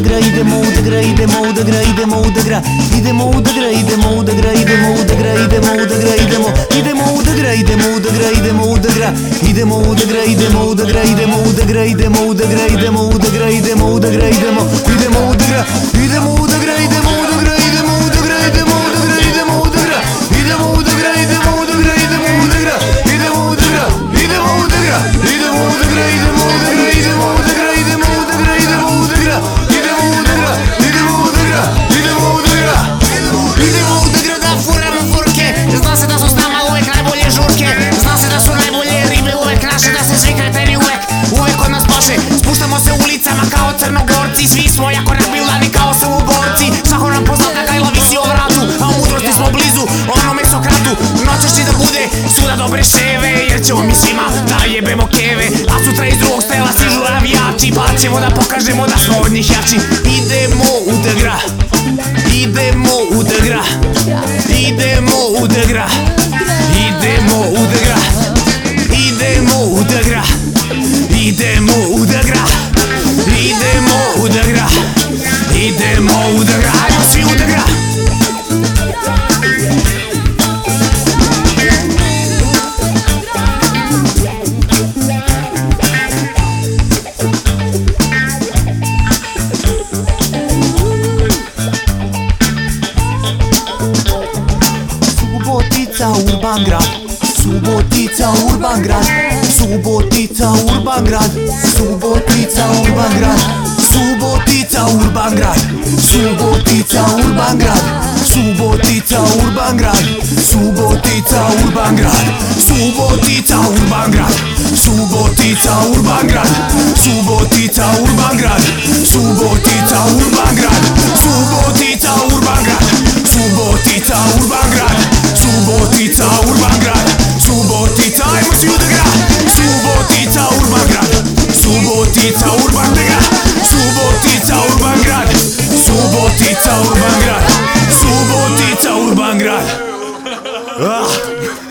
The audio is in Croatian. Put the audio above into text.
да гра, идемо да гра, идемо да гра, идемо да гра, идемо да гра, идемо да гра, идемо да гра, идемо да гра, идемо, идемо да гра, идемо да гра, идемо да гра, идемо да гра, идемо да гра, идемо да гра, идемо да гра, идемо да гра, идемо да гра, идемо, идемо да гра, идемо да гра, идемо svuda dobre ševe Jer ćemo mi svima da jebemo keve. A sutra iz drugog stela stižu navijači Pa ćemo da pokažemo da smo od njih jači. Idemo u da gra Idemo u da gra Idemo u da gra Idemo u da gra Idemo u da gra Idemo u da gra Idemo u da gra Idemo u da Urban Grad Subotica Urban Grad Subotica Urban Grad Subotica Urban Grad Subotica Urban Grad Subotica Urban Grad Subotica Urban Grad Subotica Urban Grad Subotica Urban Grad Subotica Urban Grad Subotica Urban Grad Subotica 啊。